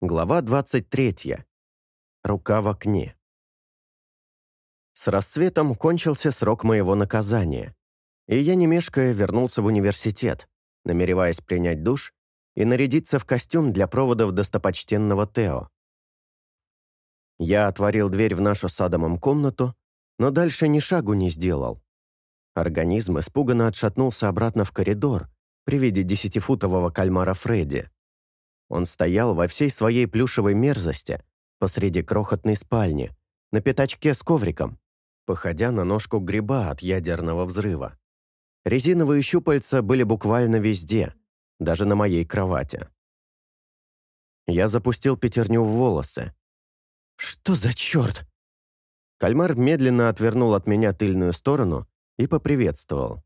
Глава 23. Рука в окне. С рассветом кончился срок моего наказания, и я, не мешкая, вернулся в университет, намереваясь принять душ и нарядиться в костюм для проводов достопочтенного Тео. Я отворил дверь в нашу с комнату, но дальше ни шагу не сделал. Организм испуганно отшатнулся обратно в коридор при виде десятифутового кальмара Фредди. Он стоял во всей своей плюшевой мерзости посреди крохотной спальни, на пятачке с ковриком, походя на ножку гриба от ядерного взрыва. Резиновые щупальца были буквально везде, даже на моей кровати. Я запустил пятерню в волосы. «Что за черт?» Кальмар медленно отвернул от меня тыльную сторону и поприветствовал.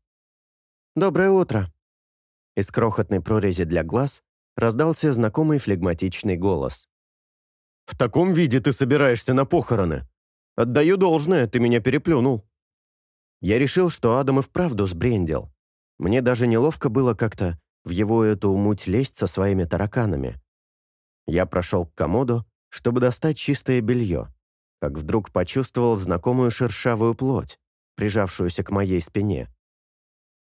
«Доброе утро!» Из крохотной прорези для глаз раздался знакомый флегматичный голос. «В таком виде ты собираешься на похороны? Отдаю должное, ты меня переплюнул». Я решил, что Адам и вправду сбрендил. Мне даже неловко было как-то в его эту муть лезть со своими тараканами. Я прошел к комоду, чтобы достать чистое белье, как вдруг почувствовал знакомую шершавую плоть, прижавшуюся к моей спине.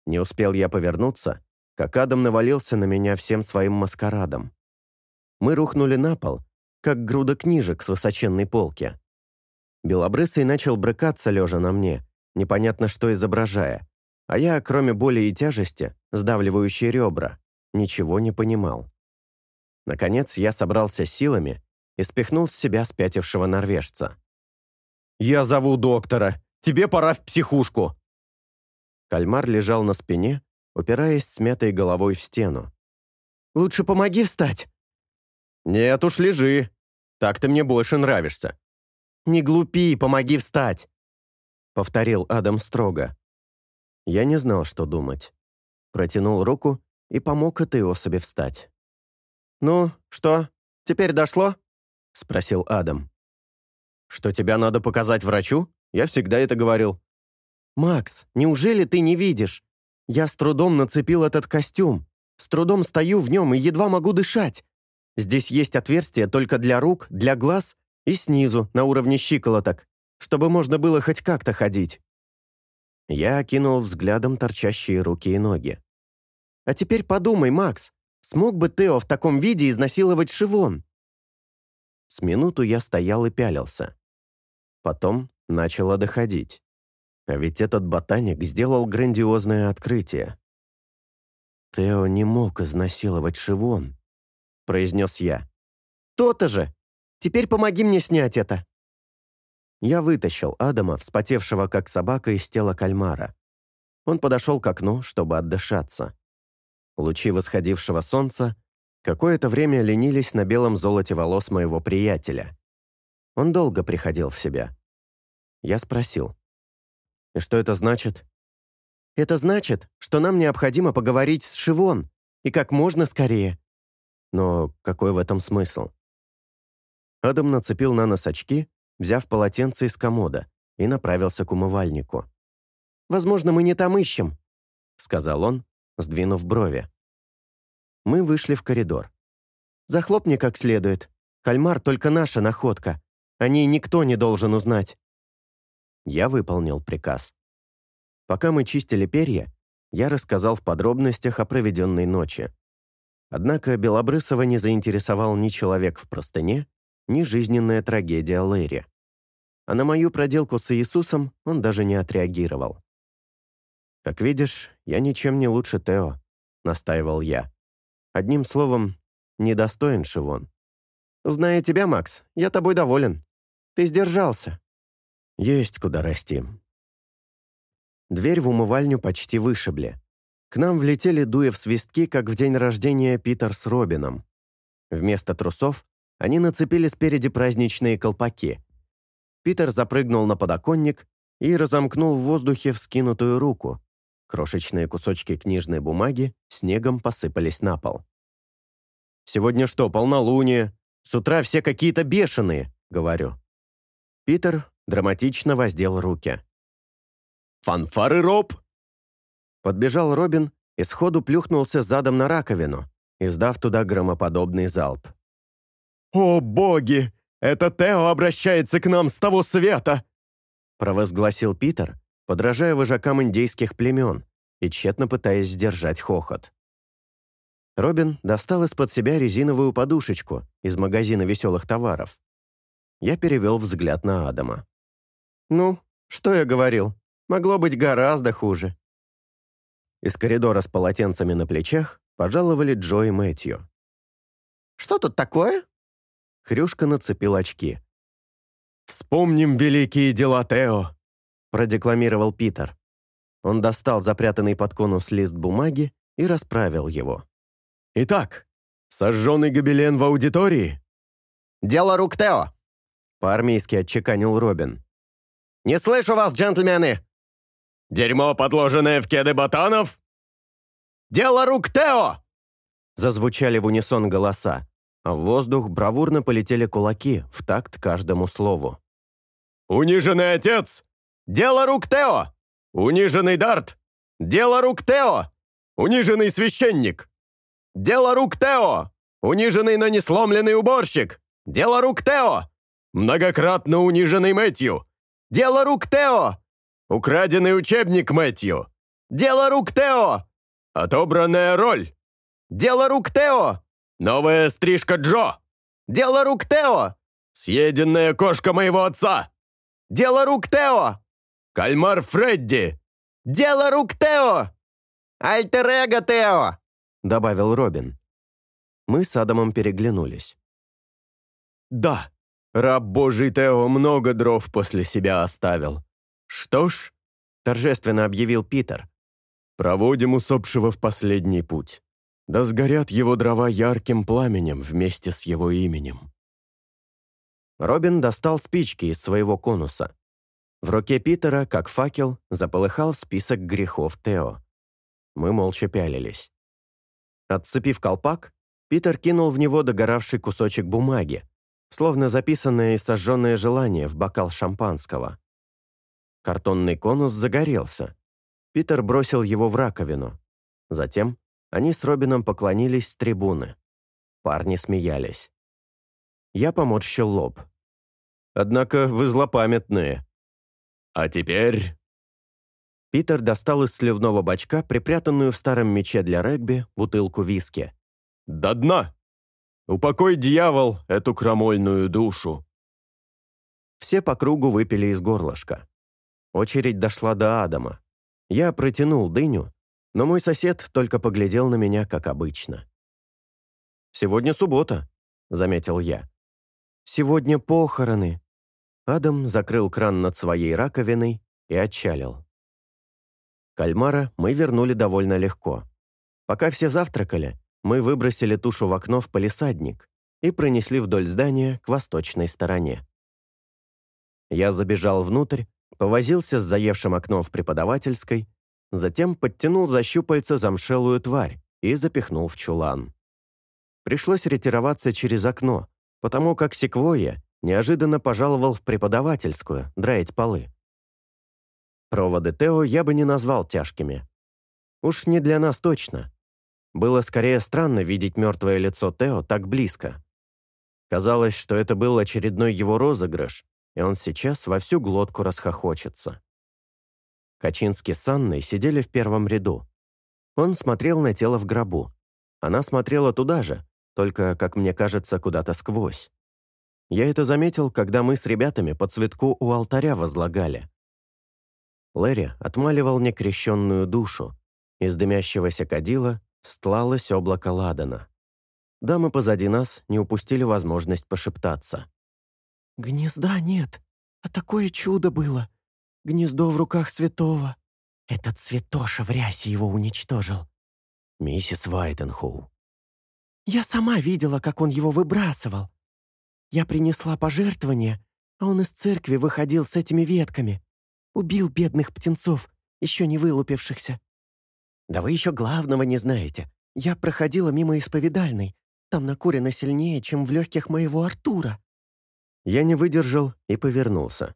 Не успел я повернуться, как Адам навалился на меня всем своим маскарадом. Мы рухнули на пол, как груда книжек с высоченной полки. Белобрысый начал брыкаться, лежа на мне, непонятно что изображая, а я, кроме боли и тяжести, сдавливающей ребра, ничего не понимал. Наконец я собрался силами и спихнул с себя спятившего норвежца. «Я зову доктора! Тебе пора в психушку!» Кальмар лежал на спине, упираясь смятой головой в стену. «Лучше помоги встать!» «Нет уж, лежи. Так ты мне больше нравишься». «Не глупи, помоги встать!» Повторил Адам строго. Я не знал, что думать. Протянул руку и помог этой особи встать. «Ну, что, теперь дошло?» Спросил Адам. «Что тебя надо показать врачу? Я всегда это говорил». «Макс, неужели ты не видишь? Я с трудом нацепил этот костюм. С трудом стою в нем и едва могу дышать. Здесь есть отверстие только для рук, для глаз и снизу, на уровне щиколоток, чтобы можно было хоть как-то ходить. Я окинул взглядом торчащие руки и ноги. «А теперь подумай, Макс, смог бы Тео в таком виде изнасиловать Шивон?» С минуту я стоял и пялился. Потом начало доходить. А ведь этот ботаник сделал грандиозное открытие. «Тео не мог изнасиловать Шивон», — произнес я. «То-то же! Теперь помоги мне снять это!» Я вытащил Адама, вспотевшего как собака, из тела кальмара. Он подошел к окну, чтобы отдышаться. Лучи восходившего солнца какое-то время ленились на белом золоте волос моего приятеля. Он долго приходил в себя. Я спросил. И что это значит? Это значит, что нам необходимо поговорить с Шивон, и как можно скорее. Но какой в этом смысл? Адам нацепил на нос очки, взяв полотенце из комода, и направился к умывальнику. «Возможно, мы не там ищем», — сказал он, сдвинув брови. Мы вышли в коридор. «Захлопни как следует. Кальмар — только наша находка. О ней никто не должен узнать». Я выполнил приказ. Пока мы чистили перья, я рассказал в подробностях о проведенной ночи. Однако Белобрысова не заинтересовал ни человек в простыне, ни жизненная трагедия Лэри. А на мою проделку с Иисусом он даже не отреагировал. «Как видишь, я ничем не лучше Тео», — настаивал я. Одним словом, недостоин Шивон. «Зная тебя, Макс, я тобой доволен. Ты сдержался. Есть куда расти. Дверь в умывальню почти вышибли. К нам влетели дуя в свистки, как в день рождения Питер с Робином. Вместо трусов они нацепили спереди праздничные колпаки. Питер запрыгнул на подоконник и разомкнул в воздухе вскинутую руку. Крошечные кусочки книжной бумаги снегом посыпались на пол. «Сегодня что, полнолуние? С утра все какие-то бешеные», — говорю. Питер драматично воздел руки. «Фанфары, Роб!» Подбежал Робин и сходу плюхнулся задом на раковину, издав туда громоподобный залп. «О, боги! Это Тео обращается к нам с того света!» провозгласил Питер, подражая вожакам индейских племен и тщетно пытаясь сдержать хохот. Робин достал из-под себя резиновую подушечку из магазина веселых товаров. Я перевел взгляд на Адама. «Ну, что я говорил? Могло быть гораздо хуже». Из коридора с полотенцами на плечах пожаловали Джо и Мэтью. «Что тут такое?» Хрюшка нацепил очки. «Вспомним великие дела Тео», — продекламировал Питер. Он достал запрятанный под конус лист бумаги и расправил его. «Итак, сожженный гобелен в аудитории?» «Дело рук Тео», — по-армейски отчеканил Робин. «Не слышу вас, джентльмены!» «Дерьмо, подложенное в кеды ботанов?» «Дело рук Тео!» Зазвучали в унисон голоса а в воздух бравурно полетели кулаки в такт каждому слову. «Униженный отец! Дело рук Тео! Униженный Дарт! Дело рук Тео! Униженный священник! Дело рук Тео! Униженный, но не сломленный уборщик! Дело рук Тео! Многократно униженный Мэтью! Дело рук Тео! Украденный учебник Мэтью! Дело рук Тео! Отобранная роль! Дело рук Тео! Новая стрижка Джо! Дело рук Тео! Съеденная кошка моего отца! Дело рук Тео! Кальмар Фредди! Дело рук Тео! Альтер-эго Тео!» добавил Робин. Мы с Адамом переглянулись. «Да, раб Божий Тео много дров после себя оставил. Что ж, — торжественно объявил Питер, — проводим усопшего в последний путь. Да сгорят его дрова ярким пламенем вместе с его именем. Робин достал спички из своего конуса. В руке Питера, как факел, заполыхал список грехов Тео. Мы молча пялились. Отцепив колпак, Питер кинул в него догоравший кусочек бумаги, словно записанное и сожженное желание в бокал шампанского. Картонный конус загорелся. Питер бросил его в раковину. Затем они с Робином поклонились с трибуны. Парни смеялись. Я поморщил лоб. «Однако вы злопамятные». «А теперь...» Питер достал из сливного бачка, припрятанную в старом мече для регби, бутылку виски. «До дна! Упокой, дьявол, эту крамольную душу!» Все по кругу выпили из горлышка. Очередь дошла до Адама. Я протянул дыню, но мой сосед только поглядел на меня, как обычно. «Сегодня суббота», — заметил я. «Сегодня похороны». Адам закрыл кран над своей раковиной и отчалил. Кальмара мы вернули довольно легко. Пока все завтракали, мы выбросили тушу в окно в палисадник и пронесли вдоль здания к восточной стороне. Я забежал внутрь, повозился с заевшим окном в преподавательской Затем подтянул за щупальца замшелую тварь и запихнул в чулан. Пришлось ретироваться через окно, потому как секвойя неожиданно пожаловал в преподавательскую драить полы. Проводы Тео я бы не назвал тяжкими. Уж не для нас точно. Было скорее странно видеть мертвое лицо Тео так близко. Казалось, что это был очередной его розыгрыш, и он сейчас во всю глотку расхохочется. Качинский с Анной сидели в первом ряду. Он смотрел на тело в гробу. Она смотрела туда же, только, как мне кажется, куда-то сквозь. Я это заметил, когда мы с ребятами по цветку у алтаря возлагали. Лэри отмаливал некрещенную душу. Из дымящегося кадила стлалось облако ладана. Дамы позади нас не упустили возможность пошептаться. «Гнезда нет, а такое чудо было!» Гнездо в руках святого. Этот святоша в рясе его уничтожил. Миссис Вайтенхоу. Я сама видела, как он его выбрасывал. Я принесла пожертвование, а он из церкви выходил с этими ветками. Убил бедных птенцов, еще не вылупившихся. Да вы еще главного не знаете. Я проходила мимо исповедальной. Там накурено сильнее, чем в легких моего Артура. Я не выдержал и повернулся.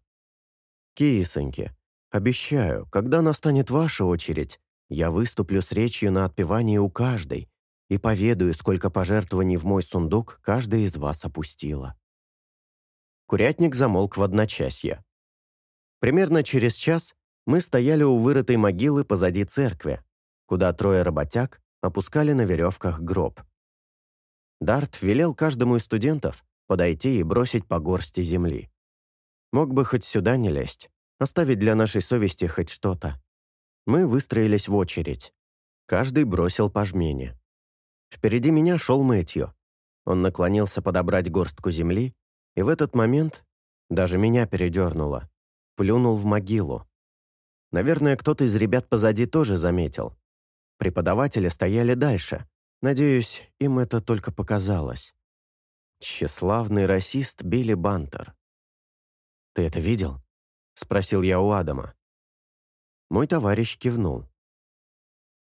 «Кисоньки, обещаю, когда настанет ваша очередь, я выступлю с речью на отпевании у каждой, и поведаю, сколько пожертвований в мой сундук каждая из вас опустила». Курятник замолк в одночасье. Примерно через час мы стояли у вырытой могилы позади церкви, куда трое работяг опускали на веревках гроб. Дарт велел каждому из студентов подойти и бросить по горсти земли. Мог бы хоть сюда не лезть, оставить для нашей совести хоть что-то. Мы выстроились в очередь. Каждый бросил по жмене. Впереди меня шел Мэтью. Он наклонился подобрать горстку земли, и в этот момент даже меня передернуло. Плюнул в могилу. Наверное, кто-то из ребят позади тоже заметил. Преподаватели стояли дальше. Надеюсь, им это только показалось. Тщеславный расист Билли Бантер. «Ты это видел?» — спросил я у Адама. Мой товарищ кивнул.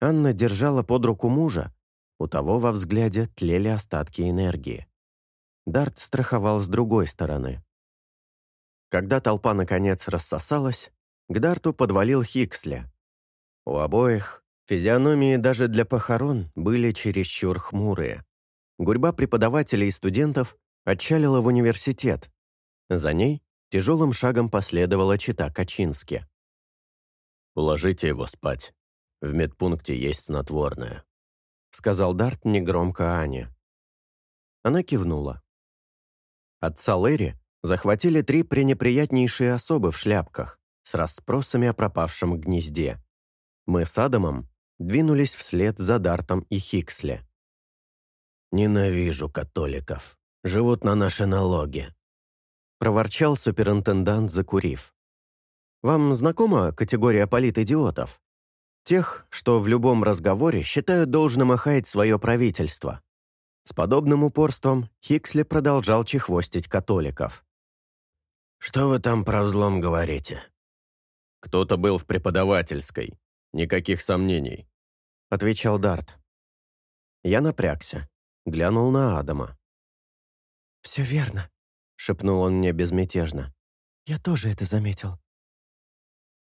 Анна держала под руку мужа, у того во взгляде тлели остатки энергии. Дарт страховал с другой стороны. Когда толпа наконец рассосалась, к Дарту подвалил Хиксли. У обоих физиономии даже для похорон были чересчур хмурые. Гурьба преподавателей и студентов отчалила в университет. За ней тяжелым шагом последовала чита Качински. «Уложите его спать. В медпункте есть снотворное», — сказал Дарт негромко Ане. Она кивнула. Отца Лэри захватили три пренеприятнейшие особы в шляпках с расспросами о пропавшем гнезде. Мы с Адамом двинулись вслед за Дартом и Хиксли. «Ненавижу католиков. Живут на наши налоги», — проворчал суперинтендант, закурив. «Вам знакома категория политидиотов? Тех, что в любом разговоре считают должным охаять свое правительство». С подобным упорством Хиксли продолжал чехвостить католиков. «Что вы там про взлом говорите?» «Кто-то был в преподавательской. Никаких сомнений», — отвечал Дарт. Я напрягся, глянул на Адама. «Все верно», — шепнул он мне безмятежно. «Я тоже это заметил».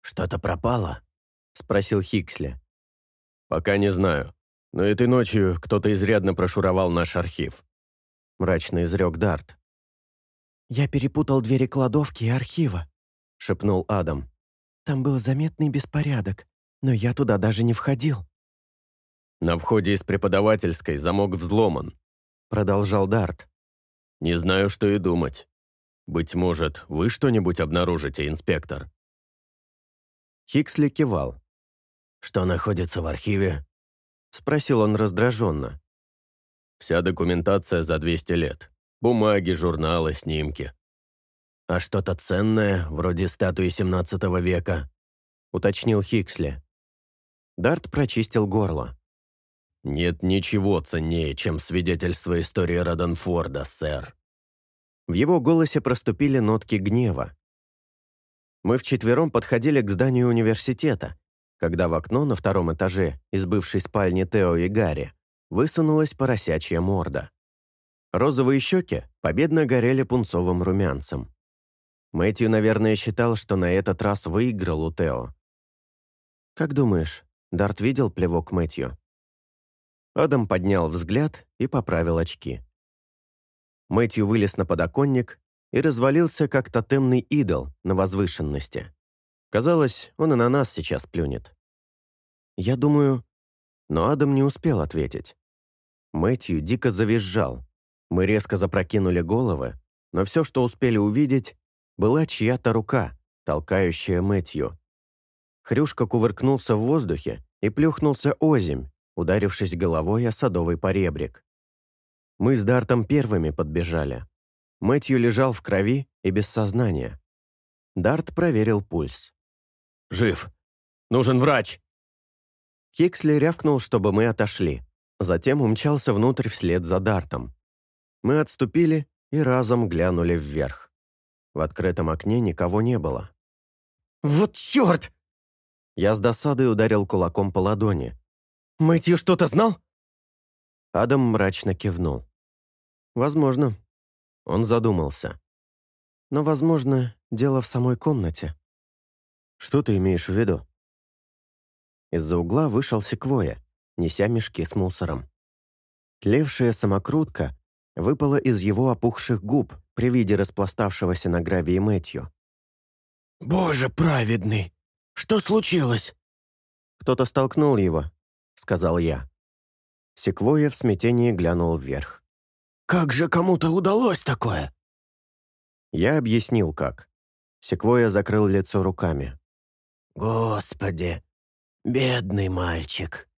«Что-то пропало?» — спросил Хиксли. «Пока не знаю, но этой ночью кто-то изрядно прошуровал наш архив», — мрачно изрек Дарт. «Я перепутал двери кладовки и архива», — шепнул Адам. Там был заметный беспорядок, но я туда даже не входил». «На входе из преподавательской замок взломан», — продолжал Дарт. «Не знаю, что и думать. Быть может, вы что-нибудь обнаружите, инспектор?» Хиксли кивал. «Что находится в архиве?» — спросил он раздраженно. «Вся документация за 200 лет. Бумаги, журналы, снимки. «А что-то ценное, вроде статуи 17 века?» — уточнил Хиксли. Дарт прочистил горло. «Нет ничего ценнее, чем свидетельство истории Роденфорда, сэр». В его голосе проступили нотки гнева. Мы вчетвером подходили к зданию университета, когда в окно на втором этаже из бывшей спальни Тео и Гарри высунулась поросячья морда. Розовые щеки победно горели пунцовым румянцем. Мэтью, наверное, считал, что на этот раз выиграл у Тео. «Как думаешь, Дарт видел плевок Мэтью?» Адам поднял взгляд и поправил очки. Мэтью вылез на подоконник и развалился, как тотемный идол на возвышенности. Казалось, он и на нас сейчас плюнет. «Я думаю...» Но Адам не успел ответить. Мэтью дико завизжал. Мы резко запрокинули головы, но все, что успели увидеть, была чья-то рука, толкающая Мэтью. Хрюшка кувыркнулся в воздухе и плюхнулся озимь, ударившись головой о садовый поребрик. Мы с Дартом первыми подбежали. Мэтью лежал в крови и без сознания. Дарт проверил пульс. «Жив! Нужен врач!» Хиксли рявкнул, чтобы мы отошли. Затем умчался внутрь вслед за Дартом. Мы отступили и разом глянули вверх. В открытом окне никого не было. «Вот черт!» Я с досадой ударил кулаком по ладони. «Мэтью что-то знал?» Адам мрачно кивнул. «Возможно». Он задумался. «Но, возможно, дело в самой комнате». «Что ты имеешь в виду?» Из-за угла вышел секвоя, неся мешки с мусором. Тлевшая самокрутка выпала из его опухших губ при виде распластавшегося на гравии Мэтью. «Боже праведный! Что случилось?» «Кто-то столкнул его», — сказал я. Секвойя в смятении глянул вверх. «Как же кому-то удалось такое?» Я объяснил, как. Секвойя закрыл лицо руками. «Господи, бедный мальчик.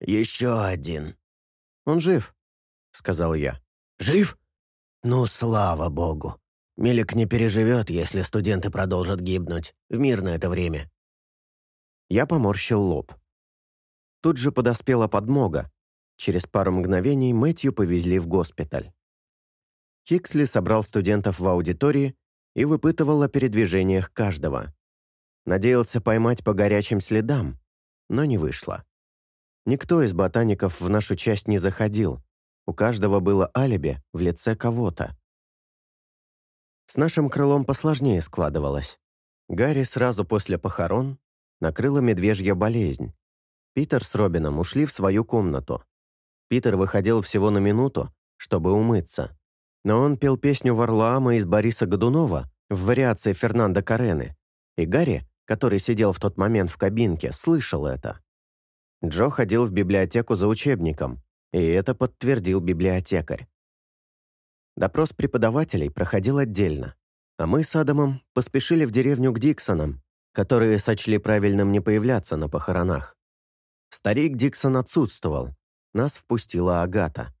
Еще один». «Он жив», — сказал я. «Жив? Ну, слава богу. Милик не переживет, если студенты продолжат гибнуть. В мирное это время». Я поморщил лоб. Тут же подоспела подмога. Через пару мгновений Мэтью повезли в госпиталь. Хиксли собрал студентов в аудитории и выпытывал о передвижениях каждого. Надеялся поймать по горячим следам, но не вышло. Никто из ботаников в нашу часть не заходил. У каждого было алиби в лице кого-то. С нашим крылом посложнее складывалось. Гарри сразу после похорон накрыла медвежья болезнь. Питер с Робином ушли в свою комнату. Питер выходил всего на минуту, чтобы умыться. Но он пел песню Варлаама из Бориса Годунова в вариации Фернандо Карены, и Гарри, который сидел в тот момент в кабинке, слышал это. Джо ходил в библиотеку за учебником, и это подтвердил библиотекарь. Допрос преподавателей проходил отдельно, а мы с Адамом поспешили в деревню к Диксонам, которые сочли правильным не появляться на похоронах. Старик Диксон отсутствовал, нас впустила Агата.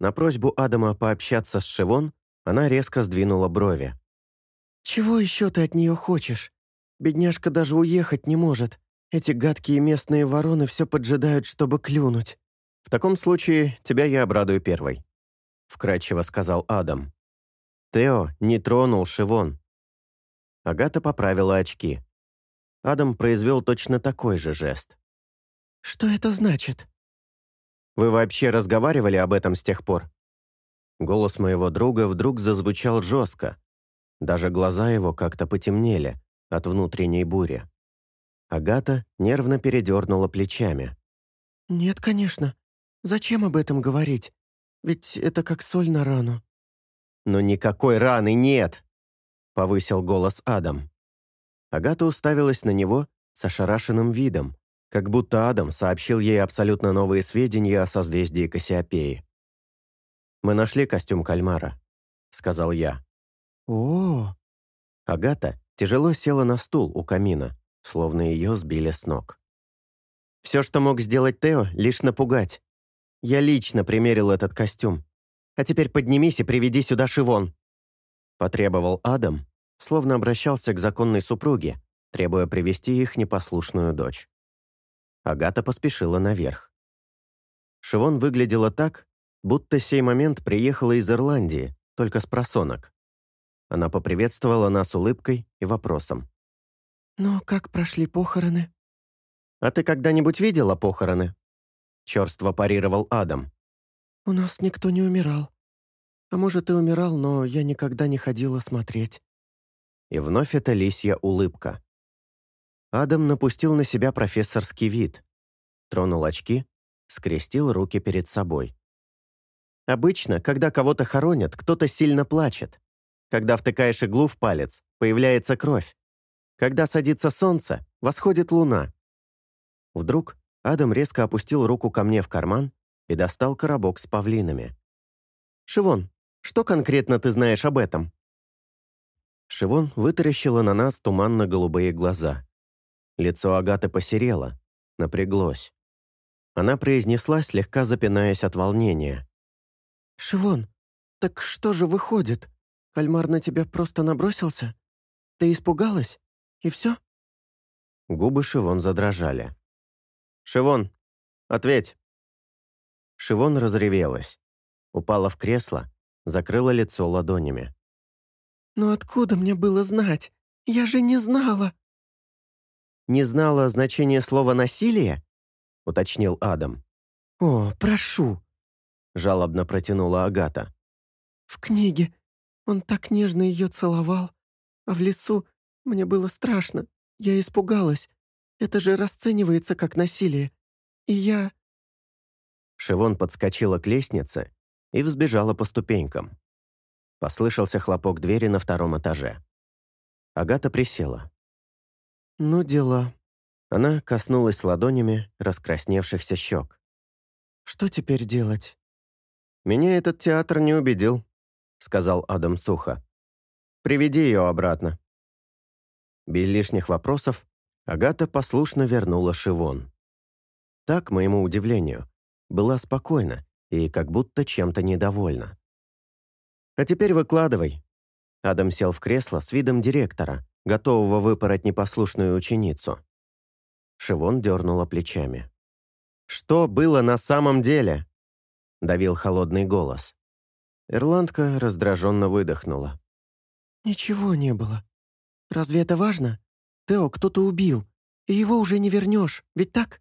На просьбу Адама пообщаться с Шивон она резко сдвинула брови. «Чего еще ты от нее хочешь? Бедняжка даже уехать не может. Эти гадкие местные вороны все поджидают, чтобы клюнуть». «В таком случае тебя я обрадую первой», — вкратчиво сказал Адам. Тео не тронул Шивон. Агата поправила очки. Адам произвел точно такой же жест. «Что это значит?» Вы вообще разговаривали об этом с тех пор?» Голос моего друга вдруг зазвучал жестко. Даже глаза его как-то потемнели от внутренней бури. Агата нервно передернула плечами. «Нет, конечно. Зачем об этом говорить? Ведь это как соль на рану». «Но никакой раны нет!» — повысил голос Адам. Агата уставилась на него с ошарашенным видом, как будто Адам сообщил ей абсолютно новые сведения о созвездии Кассиопеи. «Мы нашли костюм кальмара», — сказал я. «О!» Агата тяжело села на стул у камина, словно ее сбили с ног. «Все, что мог сделать Тео, лишь напугать. Я лично примерил этот костюм. А теперь поднимись и приведи сюда Шивон», — потребовал Адам, словно обращался к законной супруге, требуя привести их непослушную дочь. Агата поспешила наверх. Шивон выглядела так, будто сей момент приехала из Ирландии, только с просонок. Она поприветствовала нас улыбкой и вопросом. «Ну, как прошли похороны?» «А ты когда-нибудь видела похороны?» Чёрство парировал Адам. «У нас никто не умирал. А может, и умирал, но я никогда не ходила смотреть». И вновь эта лисья улыбка. Адам напустил на себя профессорский вид. Тронул очки, скрестил руки перед собой. Обычно, когда кого-то хоронят, кто-то сильно плачет. Когда втыкаешь иглу в палец, появляется кровь. Когда садится солнце, восходит луна. Вдруг Адам резко опустил руку ко мне в карман и достал коробок с павлинами. «Шивон, что конкретно ты знаешь об этом?» Шивон вытаращила на нас туманно-голубые глаза. Лицо Агаты посерело, напряглось. Она произнесла, слегка запинаясь от волнения. «Шивон, так что же выходит? Кальмар на тебя просто набросился? Ты испугалась? И все?» Губы Шивон задрожали. «Шивон, ответь!» Шивон разревелась, упала в кресло, закрыла лицо ладонями. «Но откуда мне было знать? Я же не знала!» Не знала значения слова «насилие»?» — уточнил Адам. «О, прошу!» — жалобно протянула Агата. «В книге он так нежно ее целовал, а в лесу мне было страшно, я испугалась. Это же расценивается как насилие. И я...» Шивон подскочила к лестнице и взбежала по ступенькам. Послышался хлопок двери на втором этаже. Агата присела. «Ну, дела». Она коснулась ладонями раскрасневшихся щек. «Что теперь делать?» «Меня этот театр не убедил», — сказал Адам сухо. «Приведи ее обратно». Без лишних вопросов Агата послушно вернула Шивон. Так, к моему удивлению, была спокойна и как будто чем-то недовольна. «А теперь выкладывай». Адам сел в кресло с видом директора, готового выпороть непослушную ученицу. Шивон дернула плечами. «Что было на самом деле?» — давил холодный голос. Ирландка раздраженно выдохнула. «Ничего не было. Разве это важно? Тео кто-то убил, и его уже не вернешь, ведь так?»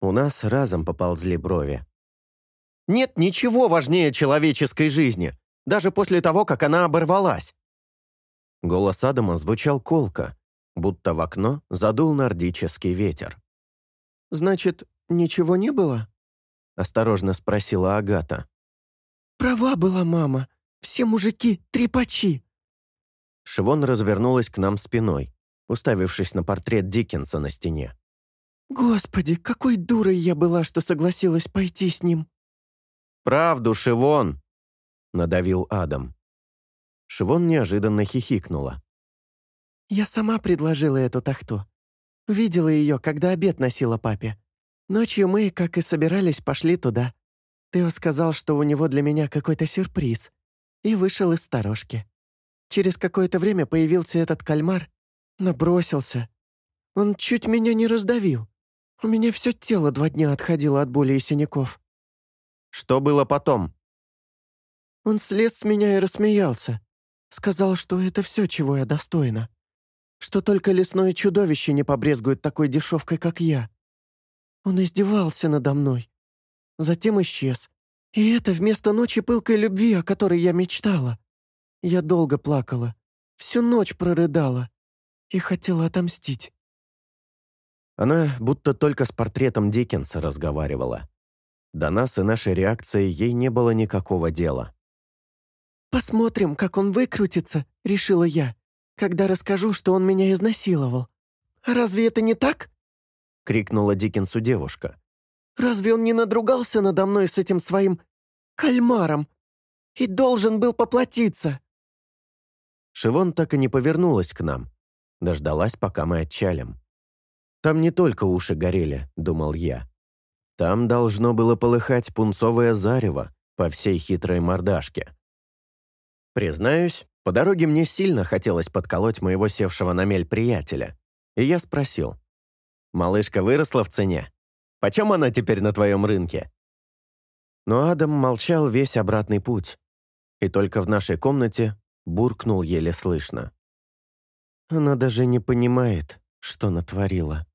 У нас разом поползли брови. Нет ничего важнее человеческой жизни, даже после того, как она оборвалась. Голос Адама звучал колко, будто в окно задул нордический ветер. «Значит, ничего не было?» — осторожно спросила Агата. «Права была мама. Все мужики — трепачи!» Шивон развернулась к нам спиной, уставившись на портрет Диккенса на стене. «Господи, какой дурой я была, что согласилась пойти с ним!» «Правду, Шивон!» — надавил Адам. Шивон неожиданно хихикнула. «Я сама предложила эту тахту. Видела ее, когда обед носила папе. Ночью мы, как и собирались, пошли туда. Тео сказал, что у него для меня какой-то сюрприз, и вышел из сторожки. Через какое-то время появился этот кальмар, набросился. Он чуть меня не раздавил. У меня все тело два дня отходило от боли и синяков. Что было потом? Он слез с меня и рассмеялся. Сказал, что это все, чего я достойна. Что только лесное чудовище не побрезгует такой дешевкой, как я. Он издевался надо мной. Затем исчез. И это вместо ночи пылкой любви, о которой я мечтала. Я долго плакала, всю ночь прорыдала и хотела отомстить. Она будто только с портретом Диккенса разговаривала. До нас и нашей реакции ей не было никакого дела. «Посмотрим, как он выкрутится», — решила я, «когда расскажу, что он меня изнасиловал. Разве это не так?» — крикнула Диккенсу девушка. «Разве он не надругался надо мной с этим своим кальмаром и должен был поплатиться?» Шивон так и не повернулась к нам, дождалась, пока мы отчалим. «Там не только уши горели», — думал я. Там должно было полыхать пунцовое зарево по всей хитрой мордашке. Признаюсь, по дороге мне сильно хотелось подколоть моего севшего на мель приятеля, и я спросил. «Малышка выросла в цене? Почем она теперь на твоем рынке?» Но Адам молчал весь обратный путь, и только в нашей комнате буркнул еле слышно. Она даже не понимает, что натворила.